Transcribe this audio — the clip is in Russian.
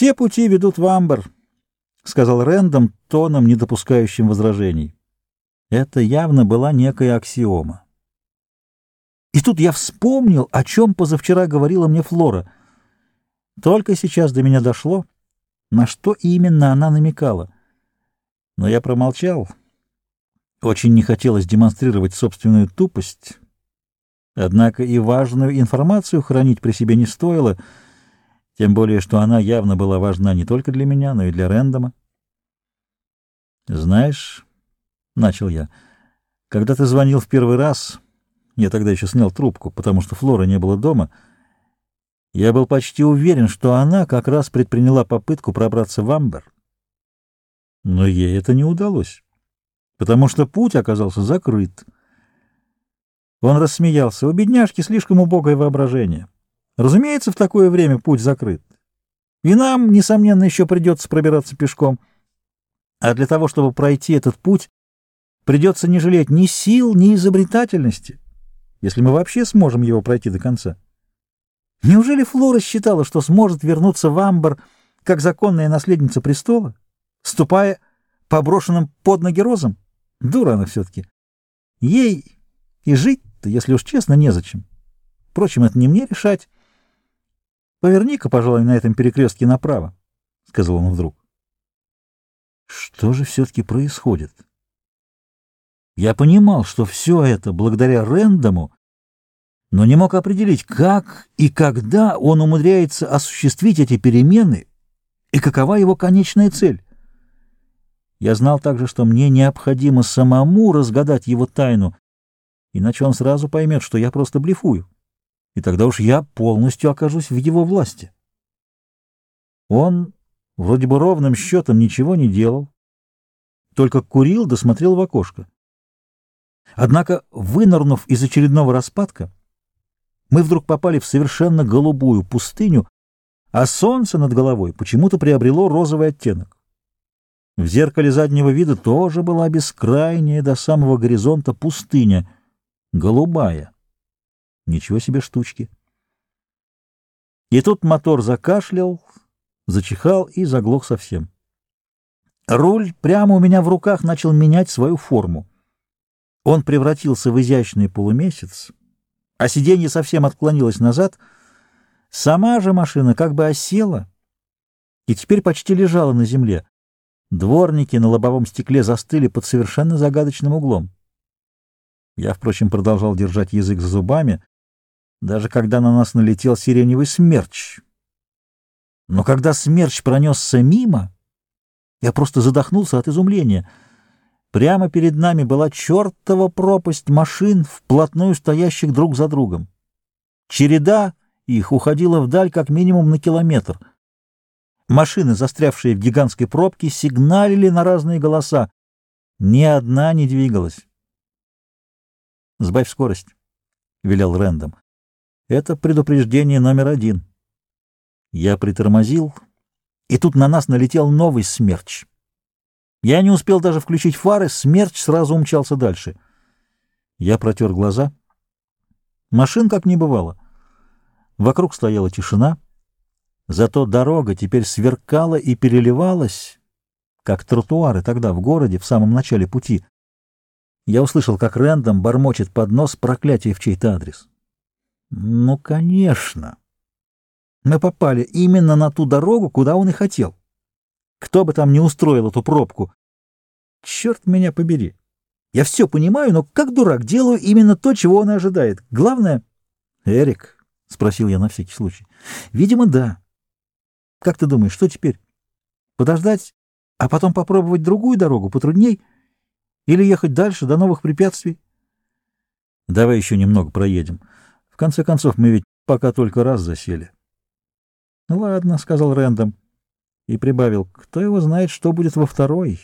«Все пути ведут в Амбар», — сказал Рэндом тоном, не допускающим возражений. Это явно была некая аксиома. И тут я вспомнил, о чем позавчера говорила мне Флора. Только сейчас до меня дошло, на что именно она намекала. Но я промолчал. Очень не хотелось демонстрировать собственную тупость. Однако и важную информацию хранить при себе не стоило, тем более, что она явно была важна не только для меня, но и для Рэндома. «Знаешь...» — начал я. «Когда ты звонил в первый раз, я тогда еще снял трубку, потому что Флора не было дома, я был почти уверен, что она как раз предприняла попытку пробраться в Амбер. Но ей это не удалось, потому что путь оказался закрыт». Он рассмеялся. У бедняжки слишком убогое воображение. Разумеется, в такое время путь закрыт. И нам, несомненно, еще придется пробираться пешком. А для того, чтобы пройти этот путь, придется не жалеть ни сил, ни изобретательности, если мы вообще сможем его пройти до конца. Неужели Флора считала, что сможет вернуться в Амбар как законная наследница престола, ступая по брошенным под ноги розам? Дура она все-таки. Ей и жить-то, если уж честно, незачем. Впрочем, это не мне решать. Поверни-ка, пожалуй, на этом перекрестке направо, — сказал он вдруг. Что же все-таки происходит? Я понимал, что все это благодаря Рэндому, но не мог определить, как и когда он умудряется осуществить эти перемены и какова его конечная цель. Я знал также, что мне необходимо самому разгадать его тайну, иначе он сразу поймет, что я просто блефую, и тогда уж я полностью окажусь в его власти. Он Вроде бы ровным счетом ничего не делал, только курил да смотрел в окошко. Однако, вынырнув из очередного распадка, мы вдруг попали в совершенно голубую пустыню, а солнце над головой почему-то приобрело розовый оттенок. В зеркале заднего вида тоже была бескрайняя до самого горизонта пустыня, голубая. Ничего себе штучки. И тут мотор закашлял, зачихал и заглох совсем. Руль прямо у меня в руках начал менять свою форму. Он превратился в изящный полумесяц, а сиденье совсем отклонилось назад. Сама же машина как бы осела и теперь почти лежала на земле. Дворники на лобовом стекле застыли под совершенно загадочным углом. Я, впрочем, продолжал держать язык за зубами, даже когда на нас налетел сиреневый смерч — но когда смерч пронесся мимо, я просто задохнулся от изумления. Прямо перед нами была чертова пропасть машин, вплотную стоящих друг за другом. Череда их уходила вдаль как минимум на километр. Машины, застрявшие в гигантской пробке, сигналили на разные голоса. Ни одна не двигалась. «Сбавь скорость», — велел Рэндом. «Это предупреждение номер один». Я притормозил, и тут на нас налетел новый смерч. Я не успел даже включить фары, смерч сразу умчался дальше. Я протер глаза. Машин как не бывало. Вокруг стояла тишина, зато дорога теперь сверкала и переливалась, как тротуары тогда в городе в самом начале пути. Я услышал, как Рэндом бормочет под нос проклятие в чей-то адрес. Ну, конечно. Мы попали именно на ту дорогу, куда он и хотел. Кто бы там ни устроил эту пробку. Черт меня побери. Я все понимаю, но как дурак делаю именно то, чего он и ожидает. Главное... Эрик, — спросил я на всякий случай. Видимо, да. Как ты думаешь, что теперь? Подождать, а потом попробовать другую дорогу, потрудней? Или ехать дальше, до новых препятствий? Давай еще немного проедем. Конце концов, мы ведь пока только раз засели. «Ну ладно», — сказал Рэндом и прибавил, «кто его знает, что будет во второй».